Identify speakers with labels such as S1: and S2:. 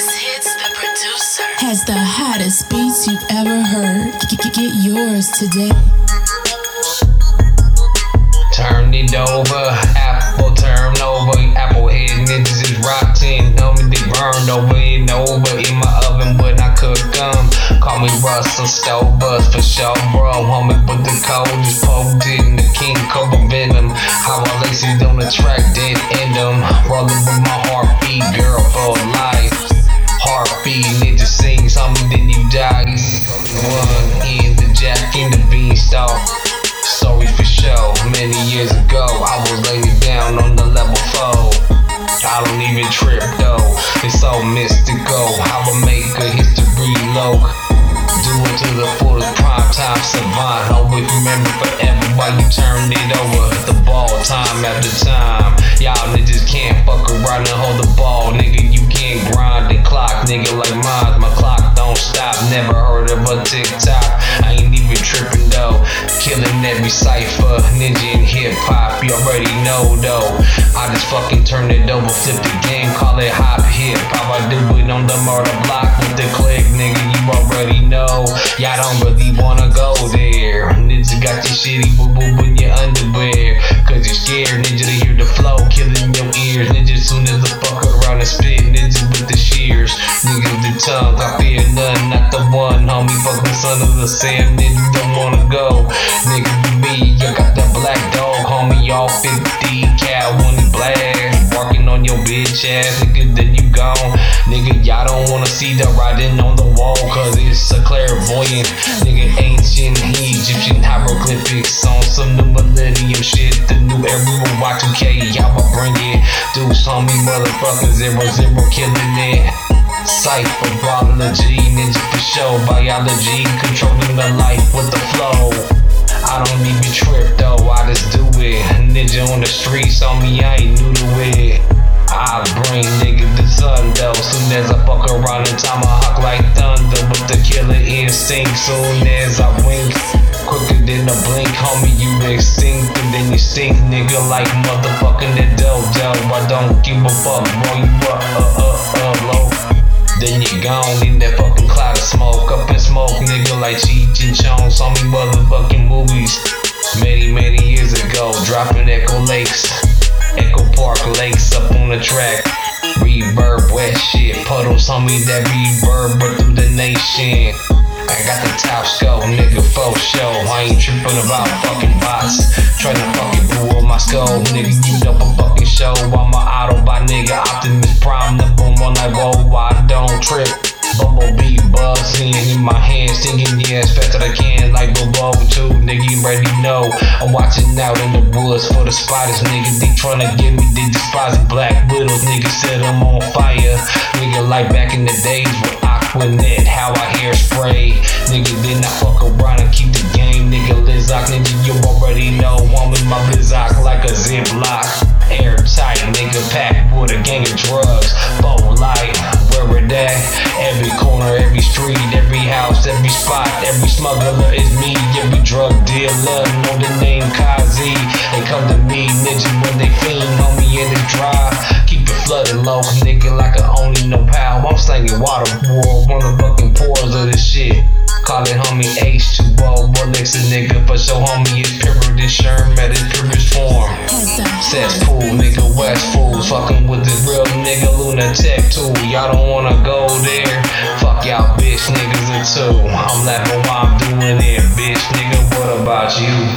S1: Greatest hits, the producer.
S2: has the hottest beats you've ever heard. Get, get, get yours today.
S3: Turn it over, apple turn over, apple head niggas is rotten. Homie, they burned over and over in my oven when I cook them. Call me Russell Stobus for sure, bro. Homie, but the code is poked in the king cobra venom. How I lace it on the track, dead end them. Rolling with my heartbeat, girl, for life. Heartbeat, nigga sing something, then you die. One in the jack in the beanstalk. Sorry for show. Many years ago, I was laying down on the level four. I don't even trip though. It's so mystical. How I make a history low. Do it to the fullest prime time savant. Always remember forever while you turn it over. The ball time after time. Y'all niggas can't fuck around and hold the ball, nigga. Cipher, ninja and hip hop. You already know though. I just fucking turn it over, flip the game, call it hop hip hop. I do it on the murder block with the click, nigga. You already know. Y'all don't really wanna go there. Ninja got your shitty boo boo in your underwear. Cause you're scared, ninja, to hear the flow, killing your ears. Ninja, soon as the fuck around and spit, ninja with the shears. Nigga, the tongue, I fear none, not the one, homie. Fuck the son of the Sam, nigga, don't wanna go. Nigga, you got that black dog, homie, all 50 cal when it blast. Barking on your bitch ass, nigga, then you gone. Nigga, y'all don't wanna see the writing on the wall, cause it's a clairvoyant. Nigga, ancient Egyptian hieroglyphics on some new millennium shit. The new era with Y2K, y'all will bring it. Deuce, homie, motherfucker, zero, zero, killing it. Cypher, biology, ninja for show, biology, controlling the life with the flow. I don't even trip though, I just do it. Ninja on the streets on me, I ain't new to it. I bring nigga the sun though. Soon as I fuck around in time, I hawk like thunder with the killer instinct. Soon as I wink, quicker than a blink, homie, you extinct and then you sink, nigga, like motherfucking the dodo. I don't give a fuck, boy, you up, up, up, up, low. Then you gone in that fucking cloud of smoke. Up in smoke, nigga, like Cheech and Chong. Saw me motherfucking movies many, many years ago. Dropping Echo Lakes, Echo Park Lakes up on the track. Reverb, wet shit, puddles on me that reverb but through the nation. I got the top scope, nigga, for show. I ain't tripping about fucking bots. Tryna fucking blew up my skull, nigga. You know a fucking show. I'm a Autobot, nigga. Optimus Prime, as fast as I can, like Bobo too. Nigga, you already know. I'm watching out in the woods for the spiders, nigga. They tryna get me, they despise black widows, nigga. Set them on fire, nigga. Like back in the days with Aquanet, how I hairspray, nigga. Then I fuck around and keep the game, nigga. Lizak, nigga, you already know. I'm in my Blizak like a Ziploc. Airtight, nigga, packed with a gang of drugs. Spot, every smuggler is me. Every drug dealer, know the name Kazi. They come to me, ninja, when they fiend, homie, in the drive. Keep it flooded low, nigga, like I only know power. I'm slanging water war, motherfucking pores of this shit. Call it homie H2O, bullets a nigga, for sure homie it's purer than Sherm at its purest form.
S2: The
S3: Cesspool, nigga, West fools, fucking with this real nigga lunatic too. Y'all don't wanna go there. Fuck y'all bitch niggas or two level, I'm doing it, bitch, nigga, what about you?